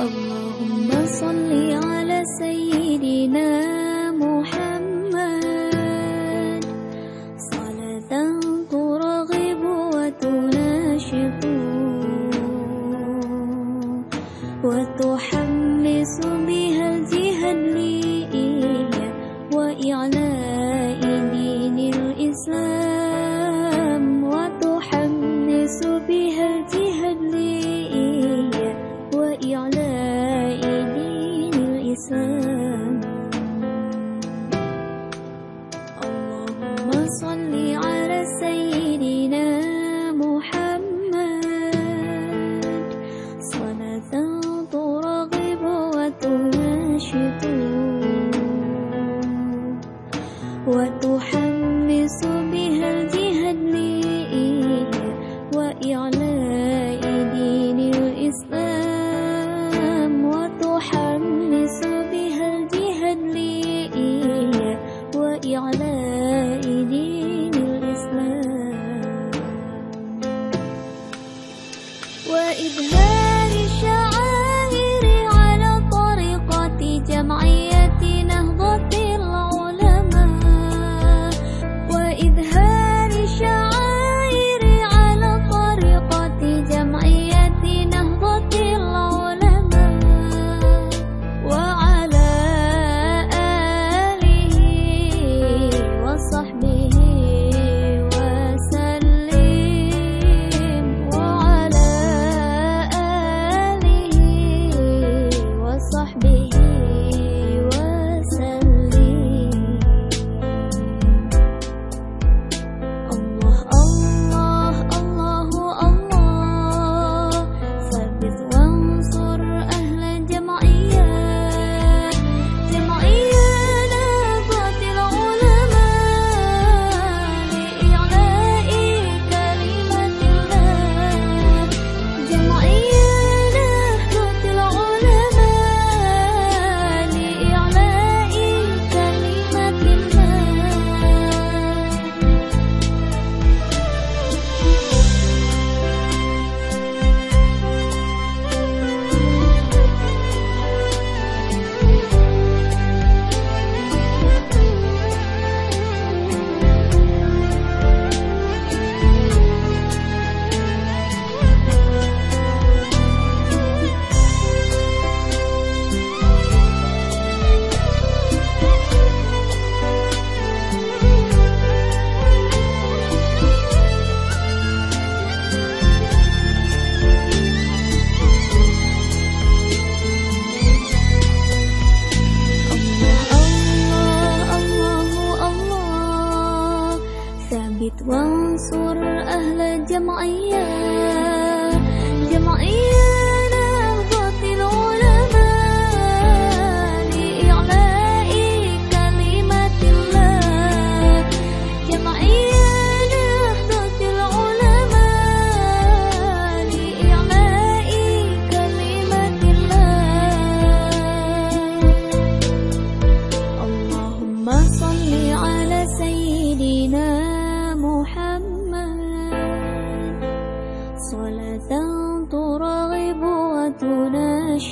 اللهم صل على سيدنا محمد. صلاة ترغب وتناشط وتحمس بها الجهاد لإياه وإعلاء وتحمس بها الجهاد لإياه وإعلاء دين الإسلام وتحمس بها الجهاد لإياه وإعلاء دين الإسلام. وإظهار الشعائر على طريقة جمعية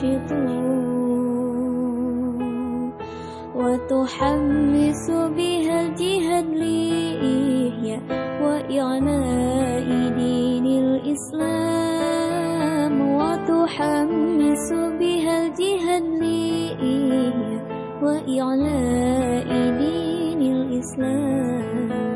وتناشط وتحمس بها الجهاد لإحياء وإعلاء دين الإسلام. وتحمس بها الجهاد لإحياء وإعلاء دين الإسلام.